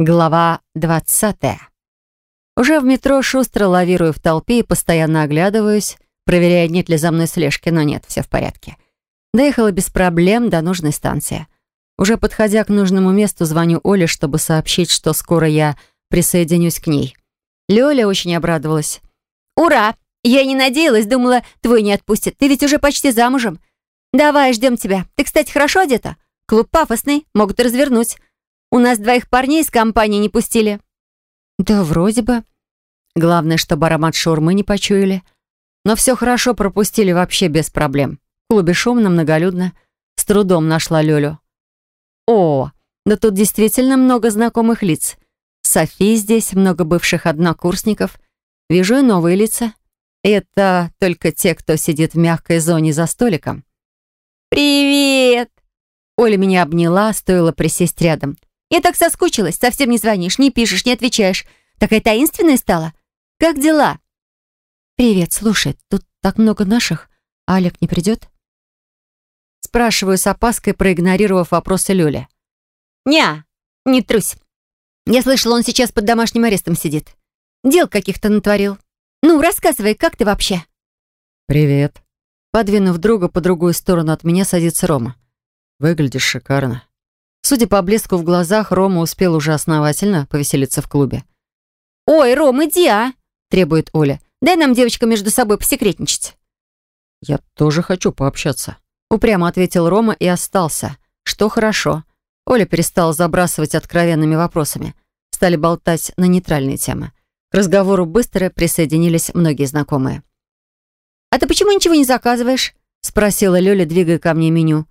Глава 20. Уже в метро шустро лавирую в толпе и постоянно оглядываюсь, проверяя, нет ли за мной слежки, но нет, все в порядке. Доехала без проблем до нужной станции. Уже подходя к нужному месту, звоню Оле, чтобы сообщить, что скоро я присоединюсь к ней. Лёля очень обрадовалась. «Ура! Я не надеялась, думала, твой не отпустит. Ты ведь уже почти замужем. Давай, ждем тебя. Ты, кстати, хорошо одета? Клуб пафосный, могут развернуть. У нас двоих парней из компании не пустили». «Да вроде бы. Главное, чтобы аромат шаурмы не почуяли. Но все хорошо пропустили вообще без проблем. В клубе шумно, многолюдно. С трудом нашла Лёлю. О, да тут действительно много знакомых лиц. Софи здесь, много бывших однокурсников. Вижу и новые лица. Это только те, кто сидит в мягкой зоне за столиком. «Привет!» Оля меня обняла, стоило присесть рядом. Я так соскучилась, совсем не звонишь, не пишешь, не отвечаешь. Такая таинственная стала. Как дела?» «Привет, слушай, тут так много наших. А Олег не придет?» Спрашиваю с опаской, проигнорировав вопросы Лёли. «Ня, не трусь. Я слышала, он сейчас под домашним арестом сидит. Дел каких-то натворил. Ну, рассказывай, как ты вообще?» «Привет». Подвинув друга по другую сторону от меня, садится Рома. «Выглядишь шикарно». Судя по блеску в глазах, Рома успел уже основательно повеселиться в клубе. «Ой, Ром, иди, а!» — требует Оля. «Дай нам, девочка, между собой посекретничать». «Я тоже хочу пообщаться», — упрямо ответил Рома и остался. Что хорошо. Оля перестала забрасывать откровенными вопросами. Стали болтать на нейтральные темы. К разговору быстро присоединились многие знакомые. «А ты почему ничего не заказываешь?» — спросила Лёля, двигая ко мне меню.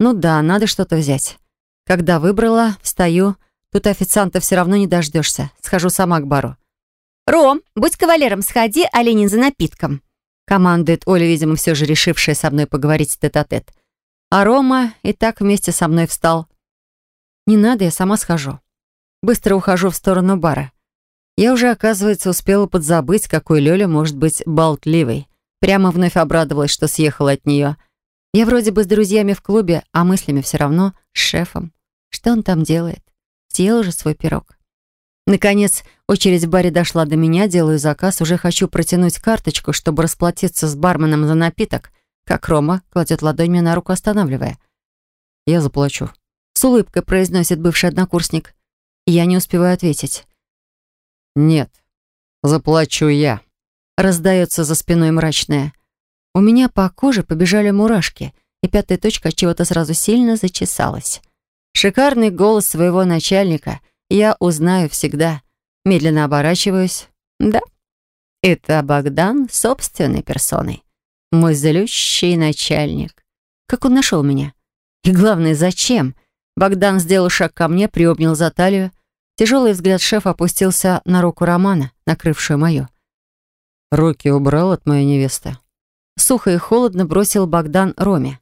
«Ну да, надо что-то взять». Когда выбрала, встаю. Тут официанта все равно не дождешься. Схожу сама к бару. «Ром, будь кавалером, сходи, а Ленин за напитком», командует Оля, видимо, все же решившая со мной поговорить тет-а-тет. -тет. А Рома и так вместе со мной встал. «Не надо, я сама схожу». Быстро ухожу в сторону бара. Я уже, оказывается, успела подзабыть, какой Лёля может быть болтливой. Прямо вновь обрадовалась, что съехала от нее. Я вроде бы с друзьями в клубе, а мыслями все равно с шефом. Что он там делает? Съел уже свой пирог. Наконец, очередь в баре дошла до меня, делаю заказ, уже хочу протянуть карточку, чтобы расплатиться с барменом за напиток, как Рома кладет ладонь мне на руку, останавливая. «Я заплачу», — с улыбкой произносит бывший однокурсник. Я не успеваю ответить. «Нет, заплачу я», — раздается за спиной мрачное. У меня по коже побежали мурашки — и пятая точка чего-то сразу сильно зачесалась. Шикарный голос своего начальника я узнаю всегда. Медленно оборачиваюсь. Да, это Богдан собственной персоной. Мой злющий начальник. Как он нашел меня? И главное, зачем? Богдан сделал шаг ко мне, приобнял за талию. Тяжелый взгляд шефа опустился на руку Романа, накрывшую мою. «Руки убрал от моей невесты». Сухо и холодно бросил Богдан Роме.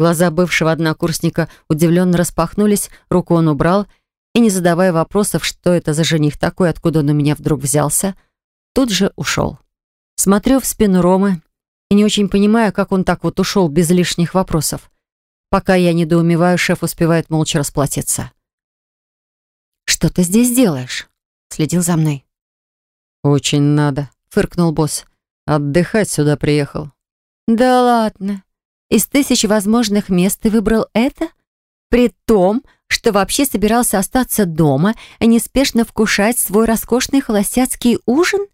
Глаза бывшего однокурсника удивленно распахнулись, руку он убрал, и, не задавая вопросов, что это за жених такой, откуда он у меня вдруг взялся, тут же ушел. Смотрю в спину Ромы и не очень понимаю, как он так вот ушел без лишних вопросов. Пока я недоумеваю, шеф успевает молча расплатиться. «Что ты здесь делаешь?» Следил за мной. «Очень надо», — фыркнул босс. «Отдыхать сюда приехал». «Да ладно. Из тысяч возможных мест ты выбрал это? При том, что вообще собирался остаться дома и неспешно вкушать свой роскошный холостяцкий ужин?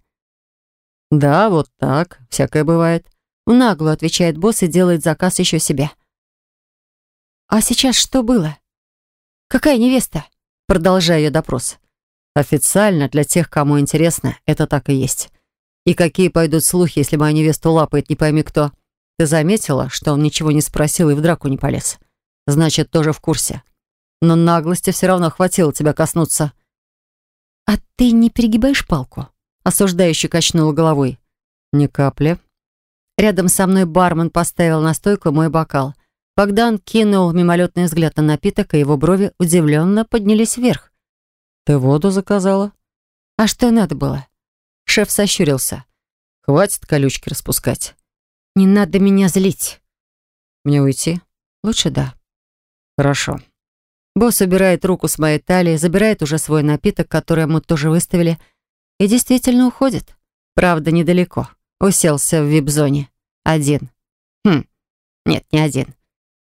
«Да, вот так. Всякое бывает». Нагло отвечает босс и делает заказ еще себе. «А сейчас что было? Какая невеста?» Продолжаю ее допрос. «Официально, для тех, кому интересно, это так и есть. И какие пойдут слухи, если моя невеста лапает не пойми кто?» Ты заметила, что он ничего не спросил и в драку не полез? Значит, тоже в курсе. Но наглости все равно хватило тебя коснуться. А ты не перегибаешь палку? Осуждающий качнула головой. Ни капли. Рядом со мной бармен поставил на стойку мой бокал. Богдан кинул мимолетный взгляд на напиток, и его брови удивленно поднялись вверх. «Ты воду заказала?» «А что надо было?» Шеф сощурился. «Хватит колючки распускать. Не надо меня злить. Мне уйти? Лучше да. Хорошо. Босс убирает руку с моей талии, забирает уже свой напиток, который мы тоже выставили, и действительно уходит. Правда, недалеко. Уселся в вип-зоне. Один. Хм, нет, не один.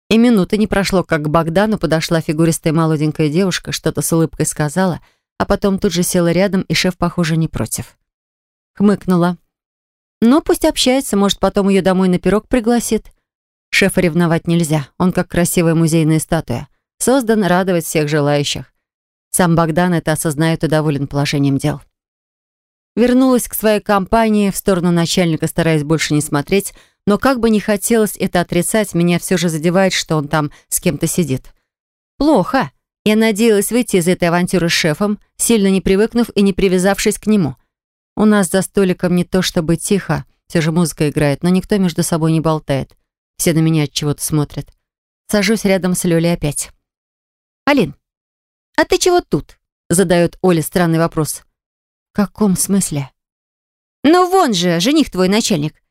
И минуты не прошло, как к Богдану подошла фигуристая молоденькая девушка, что-то с улыбкой сказала, а потом тут же села рядом, и шеф, похоже, не против. Хмыкнула. Ну, пусть общается, может, потом ее домой на пирог пригласит. Шефа ревновать нельзя, он как красивая музейная статуя. Создан радовать всех желающих. Сам Богдан это осознает и доволен положением дел. Вернулась к своей компании, в сторону начальника, стараясь больше не смотреть, но как бы не хотелось это отрицать, меня все же задевает, что он там с кем-то сидит. Плохо. Я надеялась выйти из этой авантюры с шефом, сильно не привыкнув и не привязавшись к нему. У нас за столиком не то чтобы тихо, все же музыка играет, но никто между собой не болтает. Все на меня от чего-то смотрят. Сажусь рядом с Лёлей опять. «Алин, а ты чего тут?» задает Оля странный вопрос. «В каком смысле?» «Ну вон же, жених твой начальник.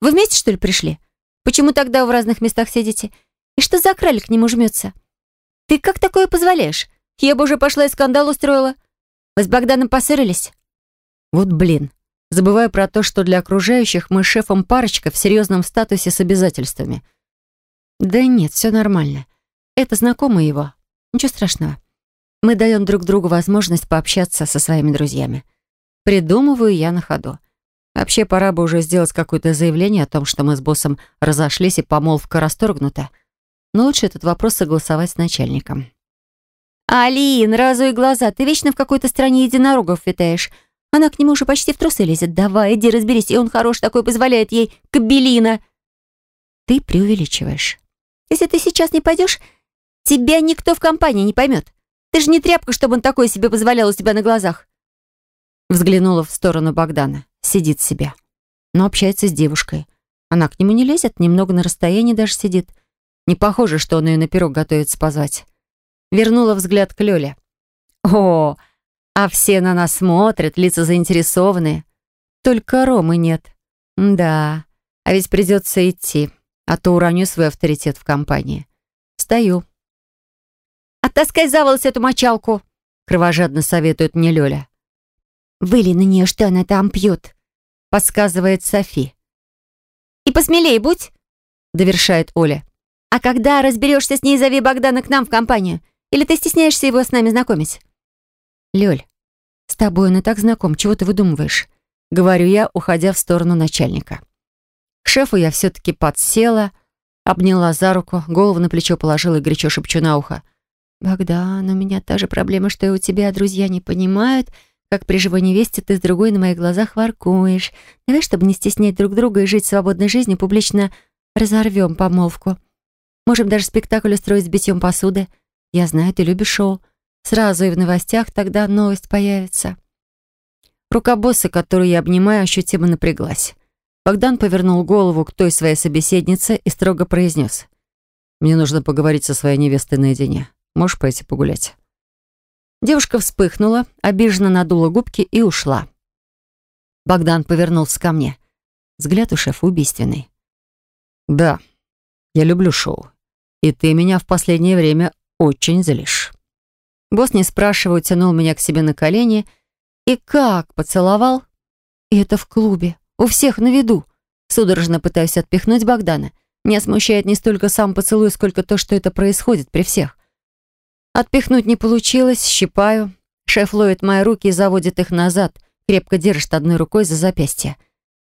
Вы вместе, что ли, пришли? Почему тогда в разных местах сидите? И что за краль к нему жмется? Ты как такое позволяешь? Я бы уже пошла и скандал устроила. Вы с Богданом поссорились?» Вот блин. Забываю про то, что для окружающих мы с шефом парочка в серьезном статусе с обязательствами. Да нет, все нормально. Это знакомый его. Ничего страшного. Мы даем друг другу возможность пообщаться со своими друзьями. Придумываю я на ходу. Вообще, пора бы уже сделать какое-то заявление о том, что мы с боссом разошлись и помолвка расторгнута. Но лучше этот вопрос согласовать с начальником. «Алин, разуй глаза, ты вечно в какой-то стране единорогов витаешь. Она к нему уже почти в трусы лезет. Давай, иди разберись, и он хорош такой, позволяет ей кабелина». «Ты преувеличиваешь. Если ты сейчас не пойдешь, тебя никто в компании не поймет. Ты же не тряпка, чтобы он такое себе позволял у тебя на глазах». Взглянула в сторону Богдана. Сидит себе. Но общается с девушкой. Она к нему не лезет, немного на расстоянии даже сидит. Не похоже, что он ее на пирог готовится позвать. Вернула взгляд к Лёле. «О, а все на нас смотрят, лица заинтересованные. Только Ромы нет. Да, а ведь придется идти, а то уроню свой авторитет в компании. Стою. «Оттаскай за волос эту мочалку!» кровожадно советует мне Лёля. «Выли на нее, что она там пьет», подсказывает Софи. «И посмелее будь», довершает Оля. «А когда разберешься с ней, зови Богдана к нам в компанию. Или ты стесняешься его с нами знакомить?» «Лёль, с тобой он и так знаком, чего ты выдумываешь?» Говорю я, уходя в сторону начальника. К шефу я все-таки подсела, обняла за руку, голову на плечо положила и горячо шепчу на ухо. «Богдан, у меня та же проблема, что и у тебя. Друзья не понимают, как при живой невесте ты с другой на моих глазах воркуешь. Давай, чтобы не стеснять друг друга и жить свободной жизнью, публично разорвем помолвку. Можем даже спектакль устроить с битьем посуды. Я знаю, ты любишь шоу. Сразу и в новостях тогда новость появится». Рука босса, которую я обнимаю, ощутимо напряглась. Богдан повернул голову к той своей собеседнице и строго произнес. «Мне нужно поговорить со своей невестой наедине. Можешь пойти погулять?» Девушка вспыхнула, обиженно надула губки и ушла. Богдан повернулся ко мне. Взгляд у шефа убийственный. «Да, я люблю шоу. И ты меня в последнее время очень злишь». Босс, не спрашивая, тянул меня к себе на колени и как поцеловал. И это в клубе, у всех на виду. Судорожно пытаюсь отпихнуть Богдана. Меня смущает не столько сам поцелуй, сколько то, что это происходит при всех. Отпихнуть не получилось, щипаю. Шеф ловит мои руки и заводит их назад, крепко держит одной рукой за запястье.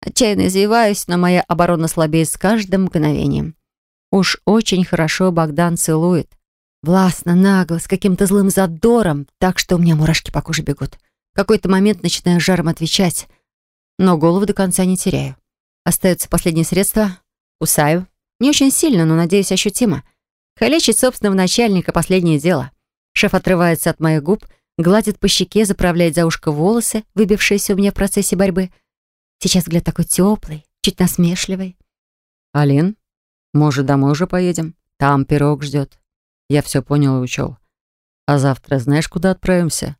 Отчаянно извиваюсь, но моя оборона слабеет с каждым мгновением. Уж очень хорошо Богдан целует. Властно, нагло, с каким-то злым задором, так что у меня мурашки по коже бегут. В какой-то момент начинаю жаром отвечать, но голову до конца не теряю. Остается последнее средство. Кусаю. Не очень сильно, но, надеюсь, ощутимо. Калечить собственного начальника — последнее дело. Шеф отрывается от моих губ, гладит по щеке, заправляет за ушко волосы, выбившиеся у меня в процессе борьбы. Сейчас взгляд такой теплый, чуть насмешливый. «Алин, может, домой уже поедем? Там пирог ждет. Я все понял и учел. А завтра знаешь, куда отправимся?»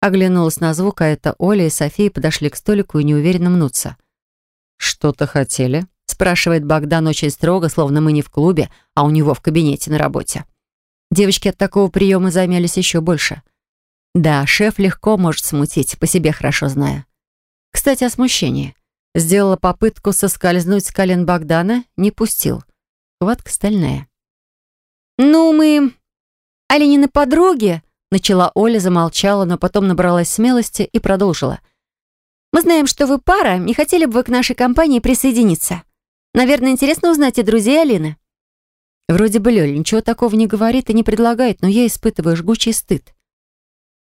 Оглянулась на звук, а это Оля и София подошли к столику и неуверенно мнутся. «Что-то хотели?» спрашивает Богдан очень строго, словно мы не в клубе, а у него в кабинете на работе. Девочки от такого приема замялись еще больше. Да, шеф легко может смутить, по себе хорошо знаю. Кстати, о смущении. Сделала попытку соскользнуть с колен Богдана, не пустил. Хватка стальная. «Ну, мы... Оленины подруги?» Начала Оля, замолчала, но потом набралась смелости и продолжила. «Мы знаем, что вы пара. Не хотели бы вы к нашей компании присоединиться? Наверное, интересно узнать и друзей Алины». Вроде бы Лёля ничего такого не говорит и не предлагает, но я испытываю жгучий стыд.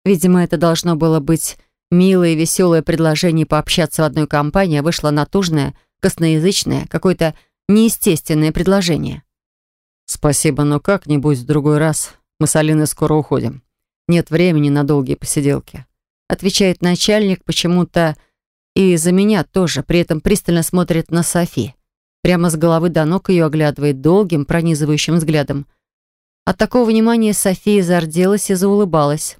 Видимо, это должно было быть милое и веселое предложение пообщаться в одной компании, а вышло натужное, косноязычное, какое-то неестественное предложение. «Спасибо, но как-нибудь в другой раз. Мы с Алиной скоро уходим. Нет времени на долгие посиделки», — отвечает начальник почему-то и за меня тоже, при этом пристально смотрит на Софи. Прямо с головы до ног ее оглядывает долгим, пронизывающим взглядом. От такого внимания София зарделась и заулыбалась.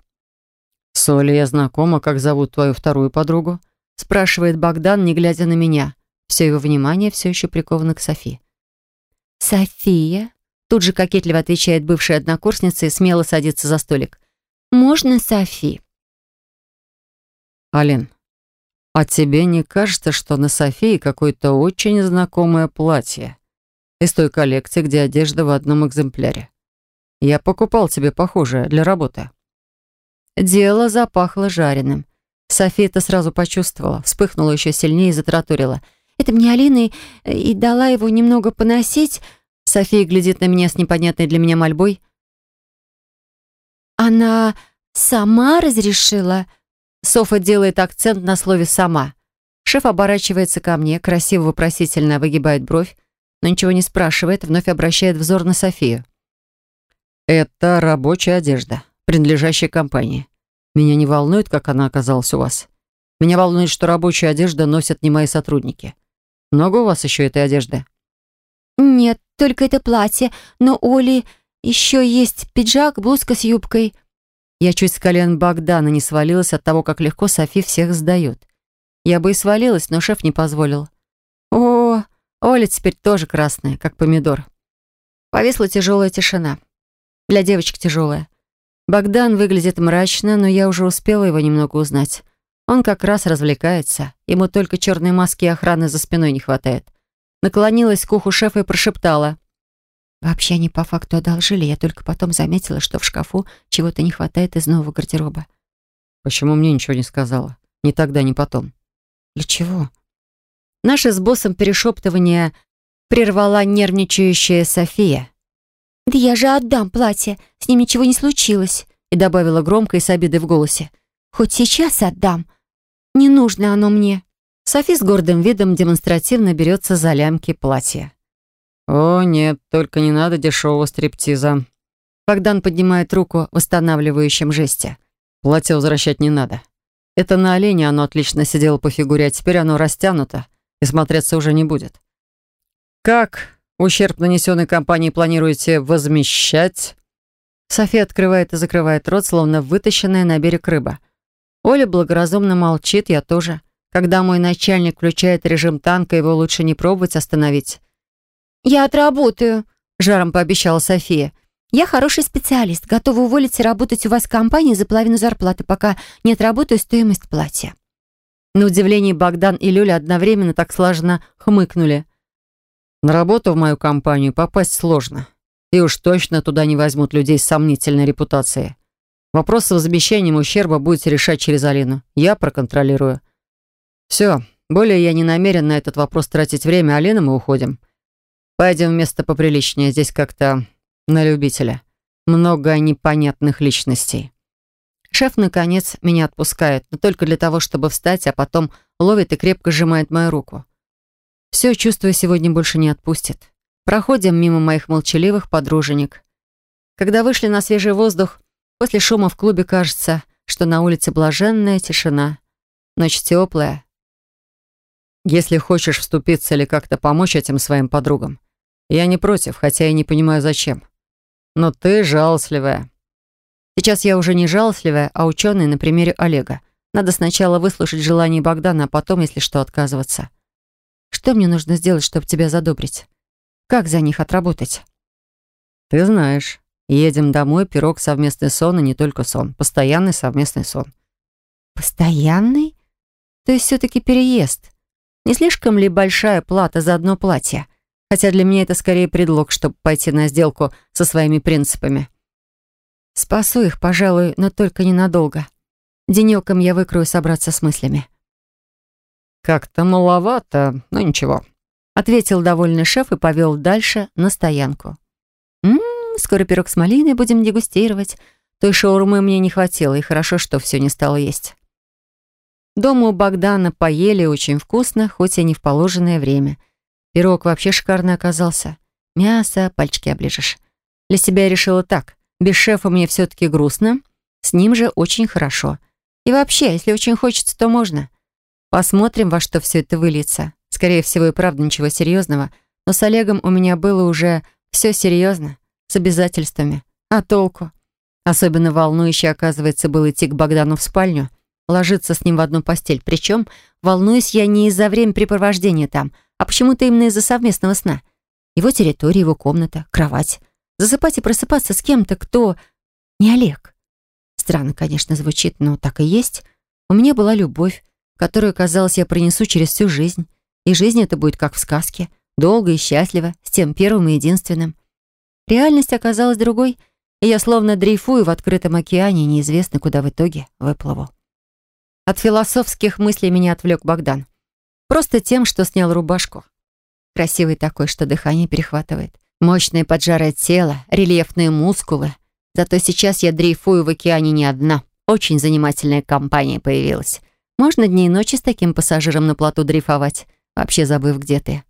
«Соля, я знакома, как зовут твою вторую подругу?» спрашивает Богдан, не глядя на меня. Все его внимание все еще приковано к Софи. «София?» Тут же кокетливо отвечает бывшая однокурсница и смело садится за столик. «Можно Софи?» «Алин, «А тебе не кажется, что на Софии какое-то очень знакомое платье? Из той коллекции, где одежда в одном экземпляре. Я покупал тебе похожее для работы». Дело запахло жареным. София это сразу почувствовала, вспыхнула еще сильнее и затраторила. «Это мне Алина и, и дала его немного поносить». София глядит на меня с непонятной для меня мольбой. «Она сама разрешила?» Софа делает акцент на слове «сама». Шеф оборачивается ко мне, красиво вопросительно выгибает бровь, но ничего не спрашивает, вновь обращает взор на Софию. «Это рабочая одежда, принадлежащая компании. Меня не волнует, как она оказалась у вас. Меня волнует, что рабочую одежду носят не мои сотрудники. Много у вас еще этой одежды?» «Нет, только это платье, но у Оли еще есть пиджак, блузка с юбкой». Я чуть с колен Богдана не свалилась от того, как легко Софи всех сдает. Я бы и свалилась, но шеф не позволил. О, Оля теперь тоже красная, как помидор. Повисла тяжелая тишина. Для девочек тяжелая. Богдан выглядит мрачно, но я уже успела его немного узнать. Он как раз развлекается. Ему только черной маски и охраны за спиной не хватает. Наклонилась к уху шефа и прошептала. Вообще они по факту одолжили, я только потом заметила, что в шкафу чего-то не хватает из нового гардероба. Почему мне ничего не сказала? Ни тогда, ни потом. Для чего? Наше с боссом перешептывание прервала нервничающая София. «Да я же отдам платье, с ним ничего не случилось», и добавила громко и с обидой в голосе. «Хоть сейчас отдам. Не нужно оно мне». Софи с гордым видом демонстративно берется за лямки платья. «О, нет, только не надо дешевого стриптиза». Богдан поднимает руку в восстанавливающем жесте. «Платье возвращать не надо. Это на олене оно отлично сидело по фигуре, а теперь оно растянуто и смотреться уже не будет. Как ущерб, нанесенный компании, планируете возмещать?» София открывает и закрывает рот, словно вытащенная на берег рыба. Оля благоразумно молчит, я тоже. Когда мой начальник включает режим танка, его лучше не пробовать остановить. «Я отработаю», — жаром пообещала София. «Я хороший специалист, готова уволиться и работать у вас в компании за половину зарплаты, пока не отработаю стоимость платья». На удивление Богдан и Люля одновременно так слаженно хмыкнули. «На работу в мою компанию попасть сложно. И уж точно туда не возьмут людей с сомнительной репутацией. Вопрос с возмещением ущерба будете решать через Алину. Я проконтролирую. Все, более я не намерен на этот вопрос тратить время. Алина, мы уходим. Пойдем в место поприличнее. Здесь как-то на любителя. Много непонятных личностей. Шеф, наконец, меня отпускает, но только для того, чтобы встать, а потом ловит и крепко сжимает мою руку. Все, чувствую, сегодня больше не отпустит. Проходим мимо моих молчаливых подруженек. Когда вышли на свежий воздух, после шума в клубе кажется, что на улице блаженная тишина. Ночь теплая. Если хочешь вступиться или как-то помочь этим своим подругам, я не против, хотя и не понимаю, зачем. Но ты жалостливая. Сейчас я уже не жалостливая, а ученый на примере Олега. Надо сначала выслушать желание Богдана, а потом, если что, отказываться. Что мне нужно сделать, чтобы тебя задобрить? Как за них отработать? Ты знаешь. Едем домой, пирог, совместный сон и не только сон. Постоянный совместный сон. Постоянный? То есть все-таки переезд? Не слишком ли большая плата за одно платье? Хотя для меня это скорее предлог, чтобы пойти на сделку со своими принципами. Спасу их, пожалуй, но только ненадолго. Денёком я выкрою собраться с мыслями. «Как-то маловато, но ничего», — ответил довольный шеф и повел дальше на стоянку. «Ммм, скоро пирог с малиной будем дегустировать. Той шаурмы мне не хватило, и хорошо, что все не стало есть». Дома у Богдана поели очень вкусно, хоть и не в положенное время. Пирог вообще шикарный оказался. Мясо, пальчики оближешь. Для себя я решила так. Без шефа мне все-таки грустно, с ним же очень хорошо. И вообще, если очень хочется, то можно. Посмотрим, во что все это выльется. Скорее всего, и правда ничего серьезного. Но с Олегом у меня было уже все серьезно, с обязательствами. А толку? Особенно волнующе, оказывается, было идти к Богдану в спальню, ложиться с ним в одну постель. Причем волнуюсь я не из-за времяпрепровождения там, а почему-то именно из-за совместного сна. Его территория, его комната, кровать. Засыпать и просыпаться с кем-то, кто... Не Олег. Странно, конечно, звучит, но так и есть. У меня была любовь, которую, казалось, я принесу через всю жизнь. И жизнь это будет как в сказке. Долго и счастливо, с тем первым и единственным. Реальность оказалась другой, и я словно дрейфую в открытом океане, неизвестно, куда в итоге выплыву. От философских мыслей меня отвлек Богдан. Просто тем, что снял рубашку. Красивый такой, что дыхание перехватывает. Мощное поджарое тело, рельефные мускулы. Зато сейчас я дрейфую в океане не одна. Очень занимательная компания появилась. Можно дни и ночи с таким пассажиром на плоту дрейфовать, вообще забыв, где ты.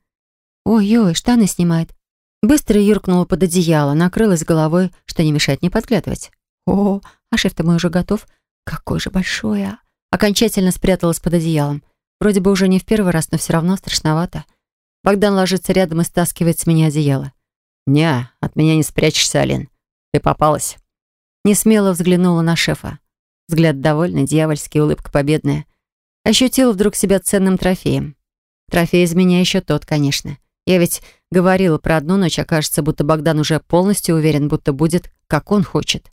Ой-ой, штаны снимает. Быстро юркнула под одеяло, накрылась головой, что не мешает не подглядывать. О, а шеф-то мой уже готов. Какой же большой, а! Окончательно спряталась под одеялом. Вроде бы уже не в первый раз, но все равно страшновато. Богдан ложится рядом и стаскивает с меня одеяло. «Не, от меня не спрячешься, Алин. Ты попалась». Не смело взглянула на шефа. Взгляд довольный, дьявольский, улыбка победная. Ощутила вдруг себя ценным трофеем. Трофей из меня еще тот, конечно. Я ведь говорила про одну ночь, а кажется, будто Богдан уже полностью уверен, будто будет, как он хочет.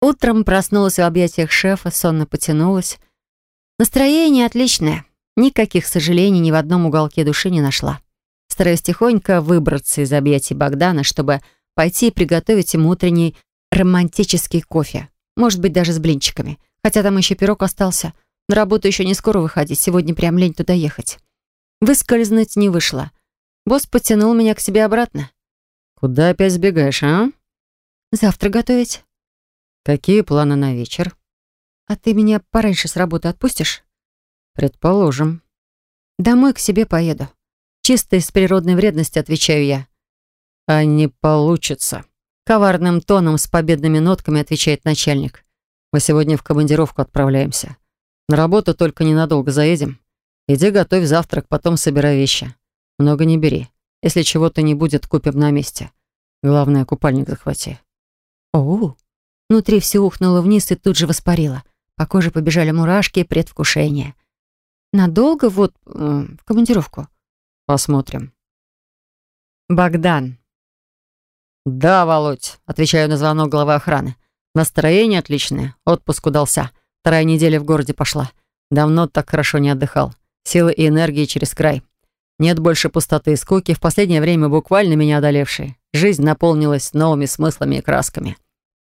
Утром проснулась в объятиях шефа, сонно потянулась. Настроение отличное. Никаких сожалений ни в одном уголке души не нашла. Стараюсь тихонько выбраться из объятий Богдана, чтобы пойти и приготовить ему утренний романтический кофе. Может быть, даже с блинчиками. Хотя там еще пирог остался. На работу еще не скоро выходить. Сегодня прям лень туда ехать. Выскользнуть не вышло. Босс потянул меня к себе обратно. «Куда опять сбегаешь, а?» «Завтра готовить». «Какие планы на вечер?» «А ты меня пораньше с работы отпустишь?» «Предположим». «Домой к себе поеду. Чисто из природной вредности, отвечаю я. «А не получится», — коварным тоном с победными нотками отвечает начальник. «Мы сегодня в командировку отправляемся. На работу только ненадолго заедем. Иди готовь завтрак, потом собирай вещи. Много не бери. Если чего-то не будет, купим на месте. Главное, купальник захвати». «Оу!» Внутри все ухнуло вниз и тут же воспарило. По коже побежали мурашки и предвкушение. «Надолго вот э, в командировку?» «Посмотрим». «Богдан». «Да, Володь», — отвечаю на звонок главы охраны. «Настроение отличное. Отпуск удался. Вторая неделя в городе пошла. Давно так хорошо не отдыхал. Силы и энергии через край. Нет больше пустоты и скуки, в последнее время буквально меня одолевшие. Жизнь наполнилась новыми смыслами и красками.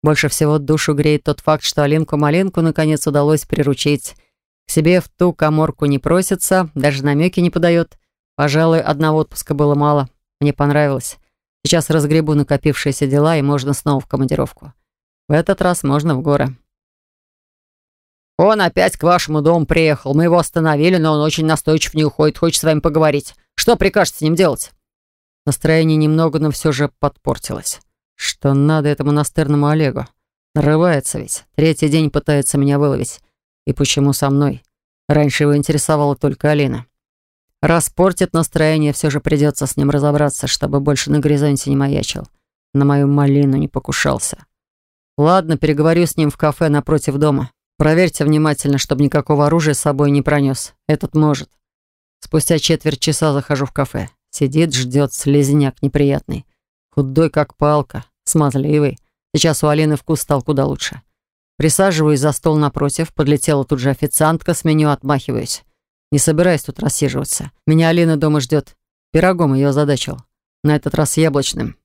Больше всего душу греет тот факт, что Алинку-малинку наконец удалось приручить. К себе в ту коморку не просится, даже намеки не подает. Пожалуй, одного отпуска было мало. Мне понравилось. Сейчас разгребу накопившиеся дела, и можно снова в командировку. В этот раз можно в горы. «Он опять к вашему дому приехал. Мы его остановили, но он очень настойчив не уходит. Хочет с вами поговорить. Что прикажете с ним делать?» Настроение немного, но все же подпортилось. Что надо этому настырному Олегу? Нарывается ведь. Третий день пытается меня выловить. И почему со мной? Раньше его интересовала только Алина. Распортит настроение, все же придется с ним разобраться, чтобы больше на горизонте не маячил. На мою малину не покушался. Ладно, переговорю с ним в кафе напротив дома. Проверьте внимательно, чтобы никакого оружия с собой не пронес. Этот может. Спустя четверть часа захожу в кафе. Сидит, ждет слезняк неприятный. Худой, как палка, смазливый. Сейчас у Алины вкус стал куда лучше. Присаживаюсь за стол напротив, подлетела тут же официантка, с меню отмахиваюсь. Не собираюсь тут рассиживаться. Меня Алина дома ждет. Пирогом ее озадачил. На этот раз яблочным.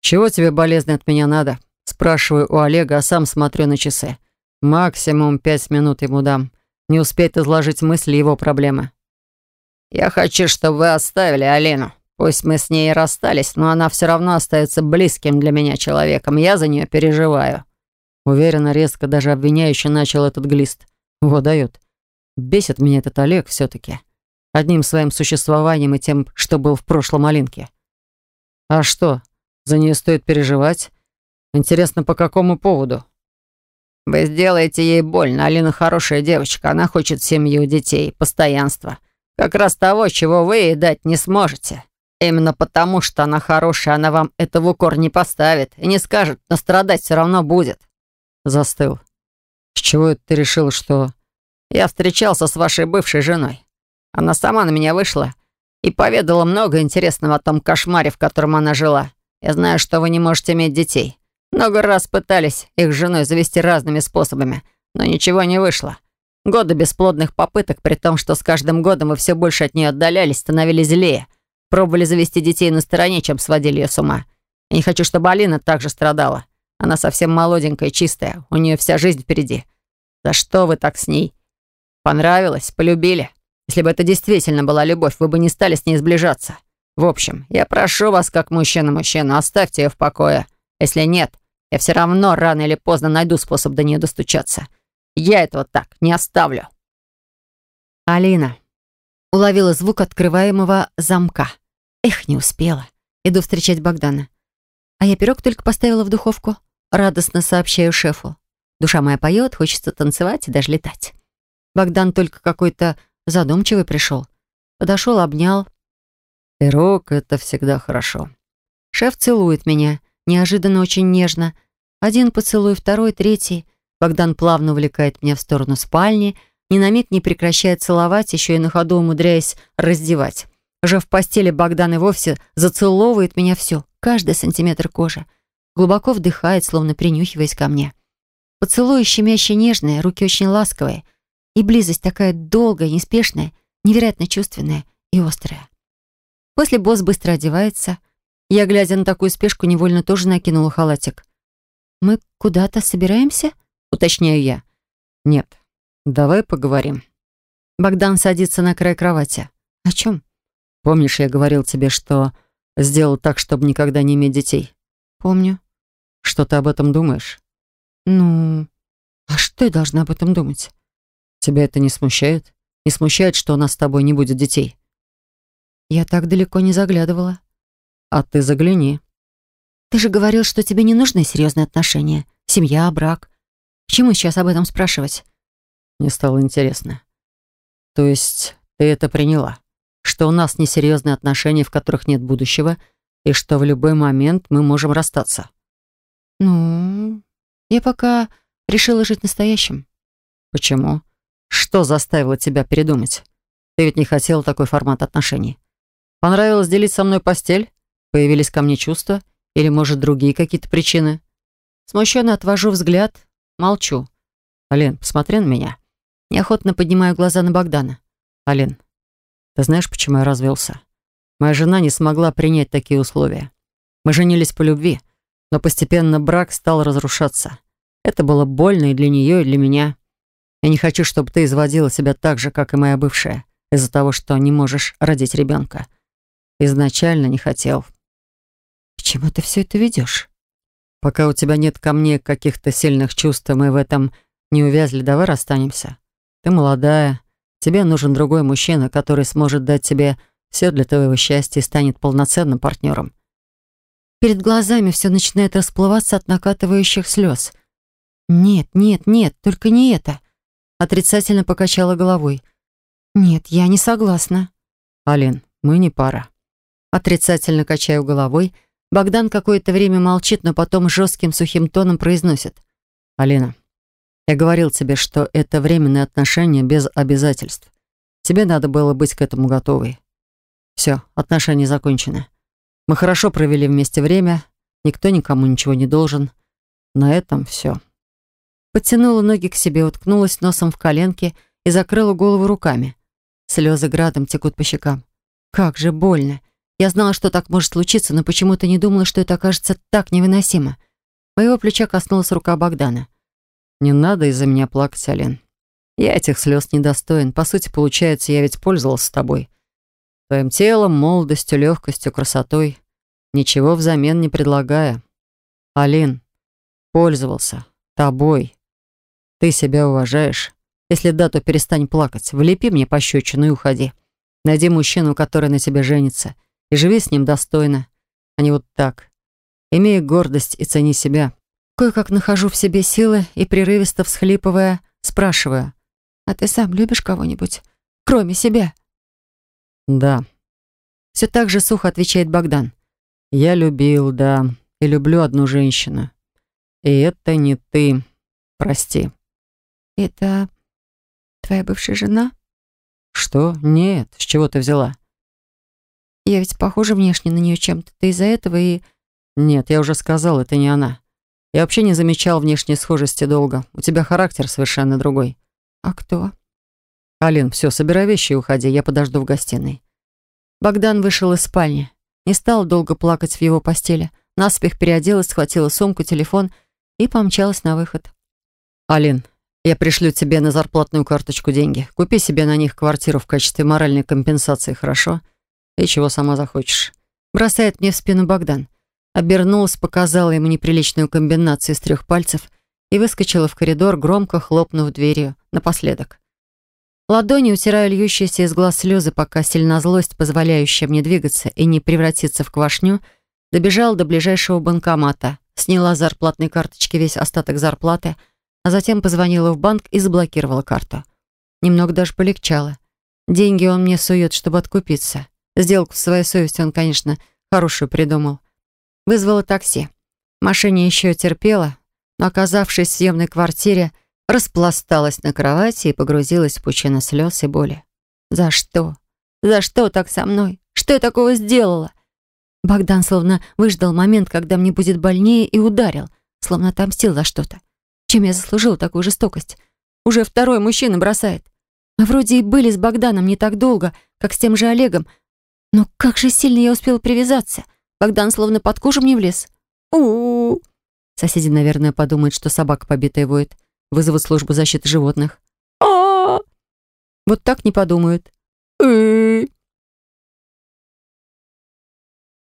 «Чего тебе, болезнь, от меня надо?» Спрашиваю у Олега, а сам смотрю на часы. Максимум пять минут ему дам. Не успеет изложить мысли его проблемы. «Я хочу, чтобы вы оставили Алину. Пусть мы с ней расстались, но она все равно остается близким для меня человеком. Я за нее переживаю». Уверенно, резко, даже обвиняюще начал этот глист. Вот дает. Бесит меня этот Олег все-таки. Одним своим существованием и тем, что был в прошлом Алинке. А что, за нее стоит переживать? Интересно, по какому поводу? Вы сделаете ей больно. Алина хорошая девочка. Она хочет семью, детей, постоянства. Как раз того, чего вы ей дать не сможете. Именно потому, что она хорошая, она вам это в укор не поставит и не скажет, но страдать все равно будет. Застыл. С чего это ты решил, что... Я встречался с вашей бывшей женой. Она сама на меня вышла и поведала много интересного о том кошмаре, в котором она жила. Я знаю, что вы не можете иметь детей. Много раз пытались их с женой завести разными способами, но ничего не вышло. Годы бесплодных попыток, при том, что с каждым годом вы все больше от нее отдалялись, становились злее. Пробовали завести детей на стороне, чем сводили ее с ума. Я не хочу, чтобы Алина также страдала. Она совсем молоденькая, чистая. У нее вся жизнь впереди. За что вы так с ней? Понравилось? Полюбили? Если бы это действительно была любовь, вы бы не стали с ней сближаться. В общем, я прошу вас, как мужчина-мужчину, оставьте ее в покое. Если нет, я все равно рано или поздно найду способ до нее достучаться. Я этого так не оставлю. Алина. Уловила звук открываемого замка. Эх, не успела. Иду встречать Богдана. А я пирог только поставила в духовку. Радостно сообщаю шефу. Душа моя поет, хочется танцевать и даже летать. Богдан только какой-то задумчивый пришел. Подошел, обнял. Пирог — это всегда хорошо. Шеф целует меня, неожиданно очень нежно. Один поцелуй, второй, третий. Богдан плавно увлекает меня в сторону спальни, ни на миг не прекращает целовать, еще и на ходу умудряясь раздевать. Уже в постели Богдан и вовсе зацеловывает меня все, каждый сантиметр кожи. Глубоко вдыхает, словно принюхиваясь ко мне. Поцелуи щемяще нежные, руки очень ласковые. И близость такая долгая, неспешная, невероятно чувственная и острая. После босс быстро одевается — я, глядя на такую спешку, невольно тоже накинула халатик. «Мы куда-то собираемся?» — уточняю я. «Нет, давай поговорим». Богдан садится на край кровати. «О чем?» «Помнишь, я говорил тебе, что сделал так, чтобы никогда не иметь детей?» «Помню». «Что ты об этом думаешь?» «Ну, а что я должна об этом думать?» «Тебя это не смущает? Не смущает, что у нас с тобой не будет детей?» Я так далеко не заглядывала. А ты загляни. Ты же говорил, что тебе не нужны серьезные отношения. Семья, брак. К чему сейчас об этом спрашивать? Мне стало интересно. То есть ты это приняла? Что у нас несерьезные отношения, в которых нет будущего, и что в любой момент мы можем расстаться? Ну, я пока решила жить настоящим. Почему? Что заставило тебя передумать? Ты ведь не хотела такой формат отношений. Понравилось делить со мной постель? Появились ко мне чувства? Или, может, другие какие-то причины? Смущенно отвожу взгляд, молчу. «Ален, посмотри на меня». Неохотно поднимаю глаза на Богдана. «Ален, ты знаешь, почему я развелся? Моя жена не смогла принять такие условия. Мы женились по любви, но постепенно брак стал разрушаться. Это было больно и для нее, и для меня. Я не хочу, чтобы ты изводила себя так же, как и моя бывшая, из-за того, что не можешь родить ребенка. Изначально не хотел, к чему ты все это ведешь? Пока у тебя нет ко мне каких-то сильных чувств, мы в этом не увязли, давай расстанемся. Ты молодая, тебе нужен другой мужчина, который сможет дать тебе все для твоего счастья и станет полноценным партнером. Перед глазами все начинает расплываться от накатывающих слез. «Нет, нет, нет, только не это!» Отрицательно покачала головой. «Нет, я не согласна». «Алин, мы не пара». Отрицательно качаю головой, Богдан какое-то время молчит, но потом жестким сухим тоном произносит. «Алина, я говорил тебе, что это временные отношения без обязательств. Тебе надо было быть к этому готовой. Все, отношения закончены. Мы хорошо провели вместе время, Никто никому ничего не должен. На этом все. Подтянула ноги к себе, уткнулась носом в коленки и закрыла голову руками. Слезы градом текут по щекам. Как же больно. Я знала, что так может случиться, но почему-то не думала, что это окажется так невыносимо. Моего плеча коснулась рука Богдана. «Не надо из-за меня плакать, Ален. Я этих слез недостоин. По сути, получается, я ведь пользовался тобой. Твоим телом, молодостью, легкостью, красотой. Ничего взамен не предлагая. Алин, пользовался. Тобой. Ты себя уважаешь. Если да, то перестань плакать. Влепи мне пощечину и уходи. Найди мужчину, который на тебя женится, и живи с ним достойно, а не вот так. Имей гордость и цени себя. Кое-как нахожу в себе силы и, прерывисто всхлипывая, спрашиваю. «А ты сам любишь кого-нибудь, кроме себя?» «Да». Все так же сухо отвечает Богдан. «Я любил, да, и люблю одну женщину. И это не ты. Прости». «Это твоя бывшая жена?» «Что? Нет. С чего ты взяла?» «Я ведь похожа внешне на нее чем-то. Ты из-за этого и...» «Нет, я уже сказал, это не она. Я вообще не замечал внешней схожести долго. У тебя характер совершенно другой». «А кто?» «Алин, все, собирай вещи и уходи. Я подожду в гостиной». Богдан вышел из спальни. Не стал долго плакать в его постели. Наспех переоделась, схватила сумку, телефон и помчалась на выход. «Алин, я пришлю тебе на зарплатную карточку деньги. Купи себе на них квартиру в качестве моральной компенсации, хорошо? И чего сама захочешь. Бросает мне в спину Богдан. Обернулась, показала ему неприличную комбинацию из трех пальцев и выскочила в коридор, громко хлопнув дверью, напоследок. Ладони утираю льющиеся из глаз слезы, пока сильна злость, позволяющая мне двигаться и не превратиться в квашню, добежала до ближайшего банкомата, сняла с зарплатной карточки весь остаток зарплаты — а затем позвонила в банк и заблокировала карту. Немного даже полегчало. Деньги он мне сует, чтобы откупиться. Сделку в своей совести он, конечно, хорошую придумал. Вызвала такси. В машине еще терпела, но, оказавшись в съемной квартире, распласталась на кровати и погрузилась в пучину слез и боли. «За что? За что так со мной? Что я такого сделала?» Богдан словно выждал момент, когда мне будет больнее, и ударил, словно отомстил за что-то. Чем я заслужила такую жестокость? Уже второй мужчина бросает. Мы вроде и были с Богданом не так долго, как с тем же Олегом. Но как же сильно я успела привязаться. Богдан словно под кожу мне влез. у у, -у. Соседи, наверное, подумают, что собака побитая воет. Вызовут службу защиты животных. а Вот так не подумают.